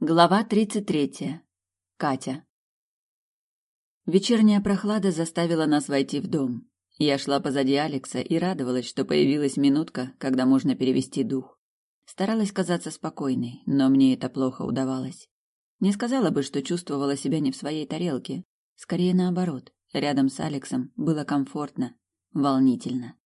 Глава тридцать третья. Катя. Вечерняя прохлада заставила нас войти в дом. Я шла позади Алекса и радовалась, что появилась минутка, когда можно перевести дух. Старалась казаться спокойной, но мне это плохо удавалось. Не сказала бы, что чувствовала себя не в своей тарелке. Скорее наоборот. Рядом с Алексом было комфортно, волнительно.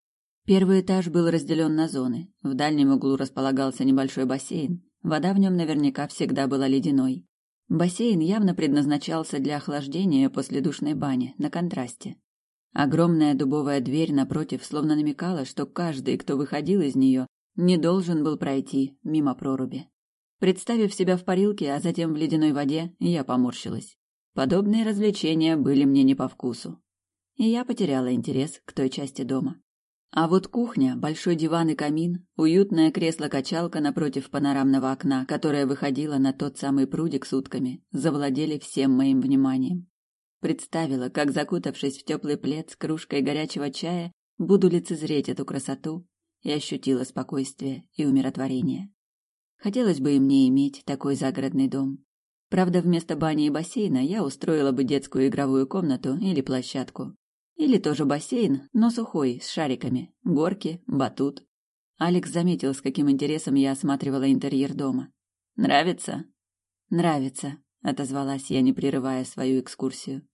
Первый этаж был разделен на зоны. В дальнем углу располагался небольшой бассейн, Вода в нем наверняка всегда была ледяной. Бассейн явно предназначался для охлаждения после душной бани, на контрасте. Огромная дубовая дверь напротив словно намекала, что каждый, кто выходил из нее, не должен был пройти мимо проруби. Представив себя в парилке, а затем в ледяной воде, я поморщилась. Подобные развлечения были мне не по вкусу. И я потеряла интерес к той части дома. А вот кухня, большой диван и камин, уютное кресло-качалка напротив панорамного окна, которое выходило на тот самый прудик с утками, завладели всем моим вниманием. Представила, как, закутавшись в теплый плед с кружкой горячего чая, буду лицезреть эту красоту и ощутила спокойствие и умиротворение. Хотелось бы и мне иметь такой загородный дом. Правда, вместо бани и бассейна я устроила бы детскую игровую комнату или площадку. Или тоже бассейн, но сухой, с шариками, горки, батут. Алекс заметил, с каким интересом я осматривала интерьер дома. «Нравится?» «Нравится», — отозвалась я, не прерывая свою экскурсию.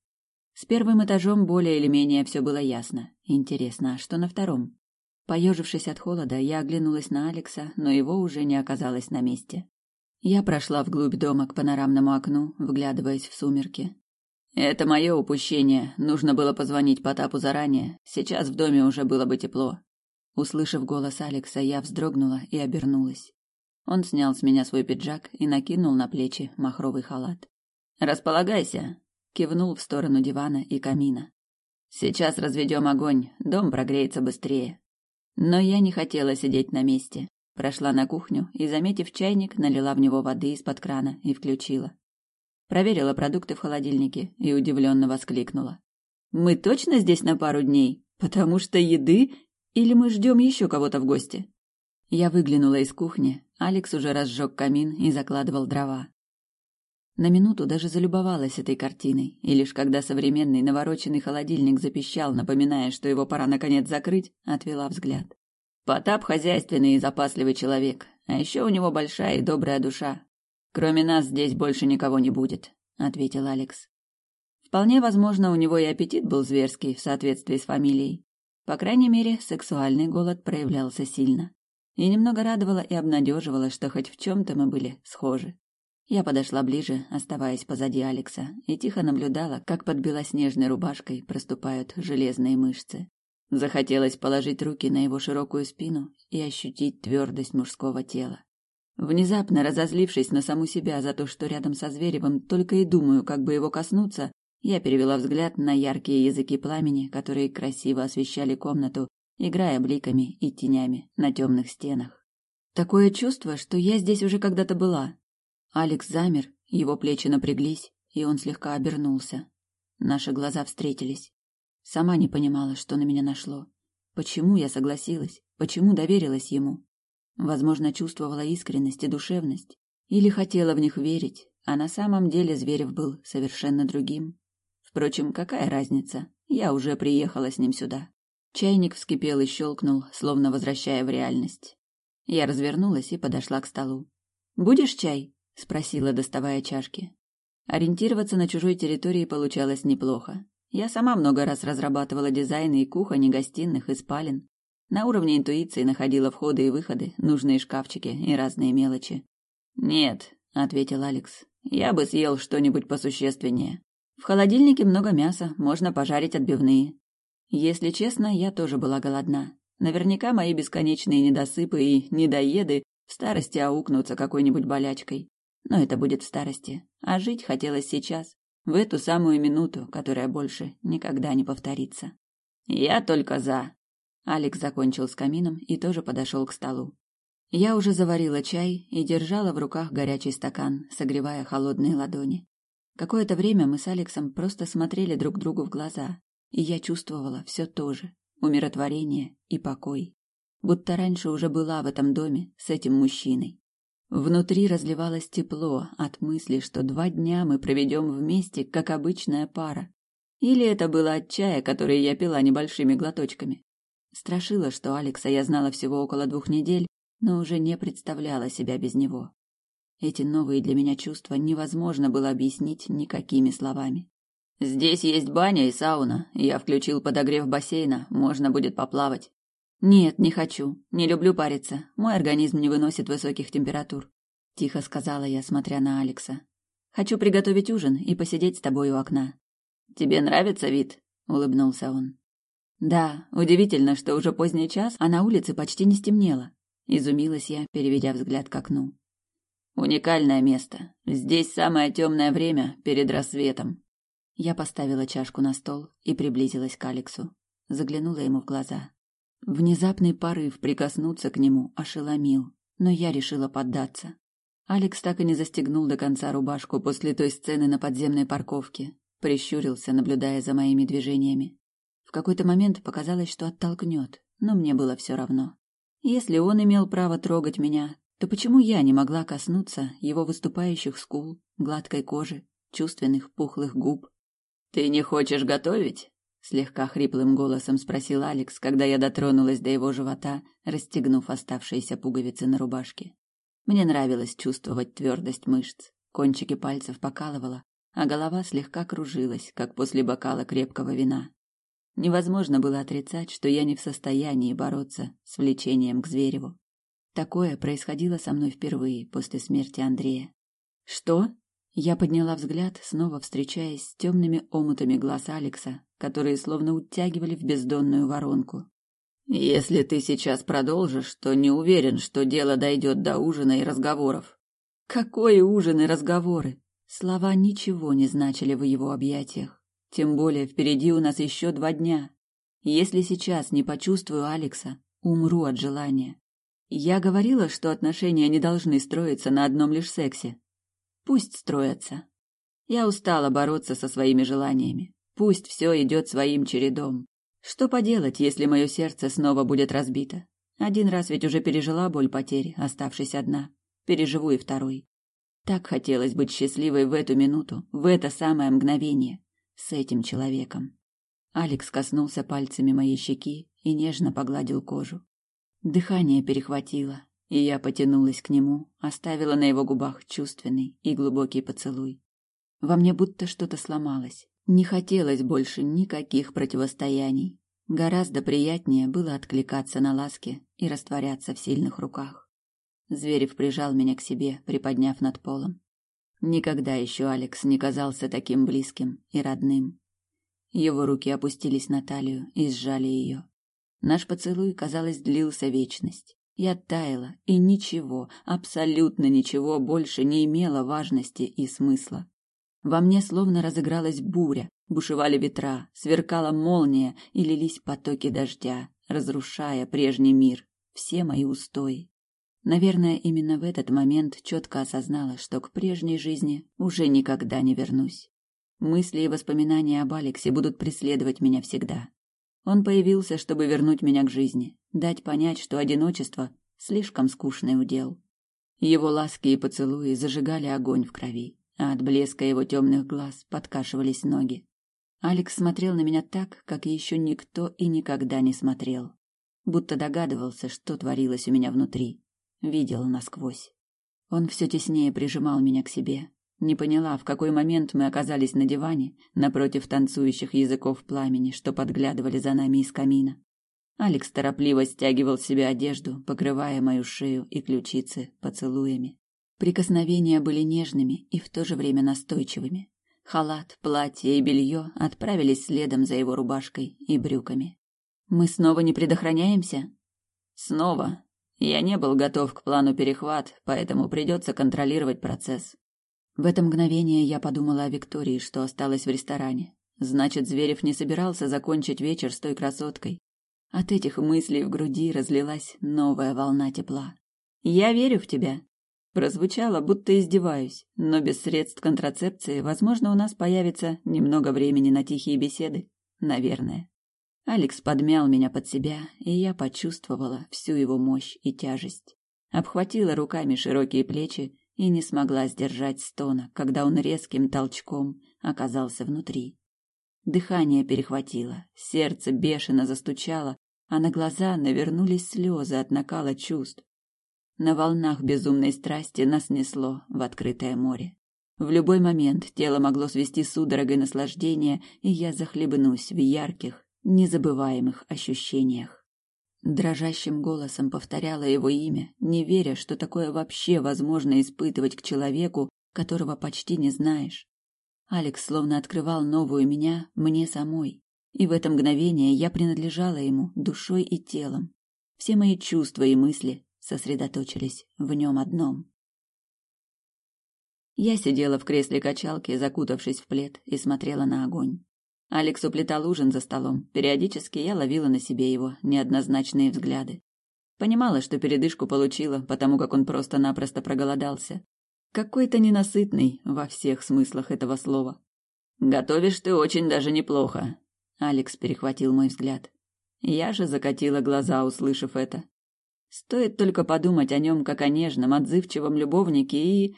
С первым этажом более или менее все было ясно. Интересно, а что на втором? Поежившись от холода, я оглянулась на Алекса, но его уже не оказалось на месте. Я прошла вглубь дома к панорамному окну, вглядываясь в сумерки. Это мое упущение. Нужно было позвонить Потапу заранее. Сейчас в доме уже было бы тепло. Услышав голос Алекса, я вздрогнула и обернулась. Он снял с меня свой пиджак и накинул на плечи махровый халат. Располагайся, кивнул в сторону дивана и камина. Сейчас разведем огонь, дом прогреется быстрее. Но я не хотела сидеть на месте. Прошла на кухню и, заметив чайник, налила в него воды из-под крана и включила. Проверила продукты в холодильнике и удивленно воскликнула. «Мы точно здесь на пару дней? Потому что еды? Или мы ждем еще кого-то в гости?» Я выглянула из кухни. Алекс уже разжег камин и закладывал дрова. На минуту даже залюбовалась этой картиной, и лишь когда современный навороченный холодильник запищал, напоминая, что его пора наконец закрыть, отвела взгляд. Потап хозяйственный и запасливый человек, а еще у него большая и добрая душа, Кроме нас здесь больше никого не будет, ответил Алекс. Вполне возможно, у него и аппетит был зверский в соответствии с фамилией. По крайней мере, сексуальный голод проявлялся сильно. И немного радовало и обнадеживало, что хоть в чем-то мы были схожи. Я подошла ближе, оставаясь позади Алекса, и тихо наблюдала, как под белоснежной рубашкой проступают железные мышцы. Захотелось положить руки на его широкую спину и ощутить твердость мужского тела. Внезапно разозлившись на саму себя за то, что рядом со Зверевым только и думаю, как бы его коснуться, я перевела взгляд на яркие языки пламени, которые красиво освещали комнату, играя бликами и тенями на темных стенах. Такое чувство, что я здесь уже когда-то была. Алекс замер, его плечи напряглись, и он слегка обернулся. Наши глаза встретились. Сама не понимала, что на меня нашло. Почему я согласилась? Почему доверилась ему? Возможно, чувствовала искренность и душевность, или хотела в них верить, а на самом деле Зверев был совершенно другим. Впрочем, какая разница? Я уже приехала с ним сюда. Чайник вскипел и щелкнул, словно возвращая в реальность. Я развернулась и подошла к столу. «Будешь чай?» — спросила, доставая чашки. Ориентироваться на чужой территории получалось неплохо. Я сама много раз разрабатывала дизайны и кухонь, и гостиных, и спален. На уровне интуиции находила входы и выходы, нужные шкафчики и разные мелочи. «Нет», — ответил Алекс, — «я бы съел что-нибудь посущественнее. В холодильнике много мяса, можно пожарить отбивные». Если честно, я тоже была голодна. Наверняка мои бесконечные недосыпы и недоеды в старости аукнутся какой-нибудь болячкой. Но это будет в старости. А жить хотелось сейчас, в эту самую минуту, которая больше никогда не повторится. «Я только за», Алекс закончил с камином и тоже подошел к столу. Я уже заварила чай и держала в руках горячий стакан, согревая холодные ладони. Какое-то время мы с Алексом просто смотрели друг другу в глаза, и я чувствовала все то же — умиротворение и покой. Будто раньше уже была в этом доме с этим мужчиной. Внутри разливалось тепло от мысли, что два дня мы проведем вместе, как обычная пара. Или это было от чая, который я пила небольшими глоточками. Страшило, что Алекса я знала всего около двух недель, но уже не представляла себя без него. Эти новые для меня чувства невозможно было объяснить никакими словами. Здесь есть баня и сауна. Я включил подогрев бассейна, можно будет поплавать. Нет, не хочу. Не люблю париться. Мой организм не выносит высоких температур, тихо сказала я, смотря на Алекса. Хочу приготовить ужин и посидеть с тобой у окна. Тебе нравится вид? улыбнулся он. Да, удивительно, что уже поздний час, а на улице почти не стемнело. Изумилась я, переведя взгляд к окну. Уникальное место. Здесь самое темное время перед рассветом. Я поставила чашку на стол и приблизилась к Алексу. Заглянула ему в глаза. Внезапный порыв прикоснуться к нему ошеломил, но я решила поддаться. Алекс так и не застегнул до конца рубашку после той сцены на подземной парковке, прищурился, наблюдая за моими движениями. В какой-то момент показалось, что оттолкнет, но мне было все равно. Если он имел право трогать меня, то почему я не могла коснуться его выступающих скул, гладкой кожи, чувственных пухлых губ? Ты не хочешь готовить? слегка хриплым голосом спросил Алекс, когда я дотронулась до его живота, расстегнув оставшиеся пуговицы на рубашке. Мне нравилось чувствовать твердость мышц. Кончики пальцев покалывало, а голова слегка кружилась, как после бокала крепкого вина. Невозможно было отрицать, что я не в состоянии бороться с влечением к Звереву. Такое происходило со мной впервые после смерти Андрея. Что? Я подняла взгляд, снова встречаясь с темными омутами глаз Алекса, которые словно утягивали в бездонную воронку. Если ты сейчас продолжишь, то не уверен, что дело дойдет до ужина и разговоров. Какой ужин и разговоры? Слова ничего не значили в его объятиях. Тем более впереди у нас еще два дня. Если сейчас не почувствую Алекса, умру от желания. Я говорила, что отношения не должны строиться на одном лишь сексе. Пусть строятся. Я устала бороться со своими желаниями. Пусть все идет своим чередом. Что поделать, если мое сердце снова будет разбито? Один раз ведь уже пережила боль потери, оставшись одна. Переживу и второй. Так хотелось быть счастливой в эту минуту, в это самое мгновение с этим человеком. Алекс коснулся пальцами моей щеки и нежно погладил кожу. Дыхание перехватило, и я потянулась к нему, оставила на его губах чувственный и глубокий поцелуй. Во мне будто что-то сломалось. Не хотелось больше никаких противостояний. Гораздо приятнее было откликаться на ласки и растворяться в сильных руках. Зверев прижал меня к себе, приподняв над полом. Никогда еще Алекс не казался таким близким и родным. Его руки опустились на талию и сжали ее. Наш поцелуй, казалось, длился вечность. Я таяла, и ничего, абсолютно ничего больше не имело важности и смысла. Во мне словно разыгралась буря, бушевали ветра, сверкала молния и лились потоки дождя, разрушая прежний мир, все мои устои. Наверное, именно в этот момент четко осознала, что к прежней жизни уже никогда не вернусь. Мысли и воспоминания об Алексе будут преследовать меня всегда. Он появился, чтобы вернуть меня к жизни, дать понять, что одиночество слишком скучный удел. Его ласки и поцелуи зажигали огонь в крови, а от блеска его темных глаз подкашивались ноги. Алекс смотрел на меня так, как еще никто и никогда не смотрел, будто догадывался, что творилось у меня внутри видел насквозь. Он все теснее прижимал меня к себе. Не поняла, в какой момент мы оказались на диване, напротив танцующих языков пламени, что подглядывали за нами из камина. Алекс торопливо стягивал с себя одежду, покрывая мою шею и ключицы поцелуями. Прикосновения были нежными и в то же время настойчивыми. Халат, платье и белье отправились следом за его рубашкой и брюками. Мы снова не предохраняемся? Снова, я не был готов к плану перехват, поэтому придется контролировать процесс. В это мгновение я подумала о Виктории, что осталась в ресторане. Значит, Зверев не собирался закончить вечер с той красоткой. От этих мыслей в груди разлилась новая волна тепла. «Я верю в тебя», Прозвучало, будто издеваюсь, но без средств контрацепции, возможно, у нас появится немного времени на тихие беседы. Наверное. Алекс подмял меня под себя, и я почувствовала всю его мощь и тяжесть. обхватила руками широкие плечи и не смогла сдержать стона, когда он резким толчком оказался внутри. Дыхание перехватило, сердце бешено застучало, а на глаза навернулись слезы от накала чувств. На волнах безумной страсти нас несло в открытое море. В любой момент тело могло свести судорогой наслаждения, и я захлебнусь в ярких, незабываемых ощущениях. Дрожащим голосом повторяла его имя, не веря, что такое вообще возможно испытывать к человеку, которого почти не знаешь. Алекс словно открывал новую меня мне самой, и в это мгновение я принадлежала ему душой и телом. Все мои чувства и мысли сосредоточились в нем одном. Я сидела в кресле качалки, закутавшись в плед, и смотрела на огонь. Алекс уплетал ужин за столом. Периодически я ловила на себе его неоднозначные взгляды. Понимала, что передышку получила, потому как он просто-напросто проголодался. Какой-то ненасытный во всех смыслах этого слова. «Готовишь ты очень даже неплохо», — Алекс перехватил мой взгляд. Я же закатила глаза, услышав это. Стоит только подумать о нем как о нежном, отзывчивом любовнике и...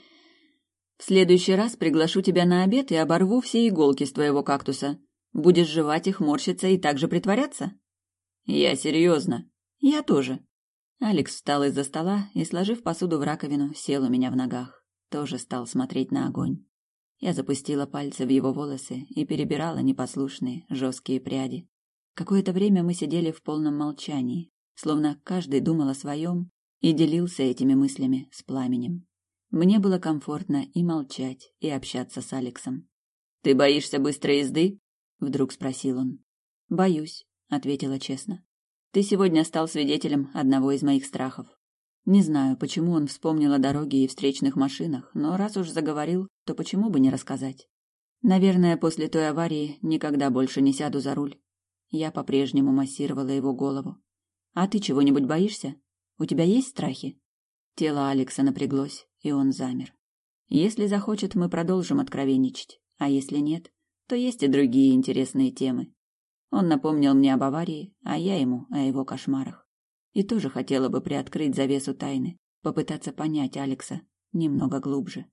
В следующий раз приглашу тебя на обед и оборву все иголки с твоего кактуса. Будешь жевать их, морщиться и также притворяться? Я серьезно. Я тоже. Алекс встал из-за стола и, сложив посуду в раковину, сел у меня в ногах. Тоже стал смотреть на огонь. Я запустила пальцы в его волосы и перебирала непослушные, жесткие пряди. Какое-то время мы сидели в полном молчании, словно каждый думал о своем и делился этими мыслями с пламенем. Мне было комфортно и молчать, и общаться с Алексом. «Ты боишься быстрой езды?» Вдруг спросил он. Боюсь, ответила честно. Ты сегодня стал свидетелем одного из моих страхов. Не знаю, почему он вспомнил о дороге и встречных машинах, но раз уж заговорил, то почему бы не рассказать? Наверное, после той аварии никогда больше не сяду за руль. Я по-прежнему массировала его голову. А ты чего-нибудь боишься? У тебя есть страхи? Тело Алекса напряглось, и он замер. Если захочет, мы продолжим откровенничать, а если нет, то есть и другие интересные темы. Он напомнил мне об аварии, а я ему о его кошмарах. И тоже хотела бы приоткрыть завесу тайны, попытаться понять Алекса немного глубже.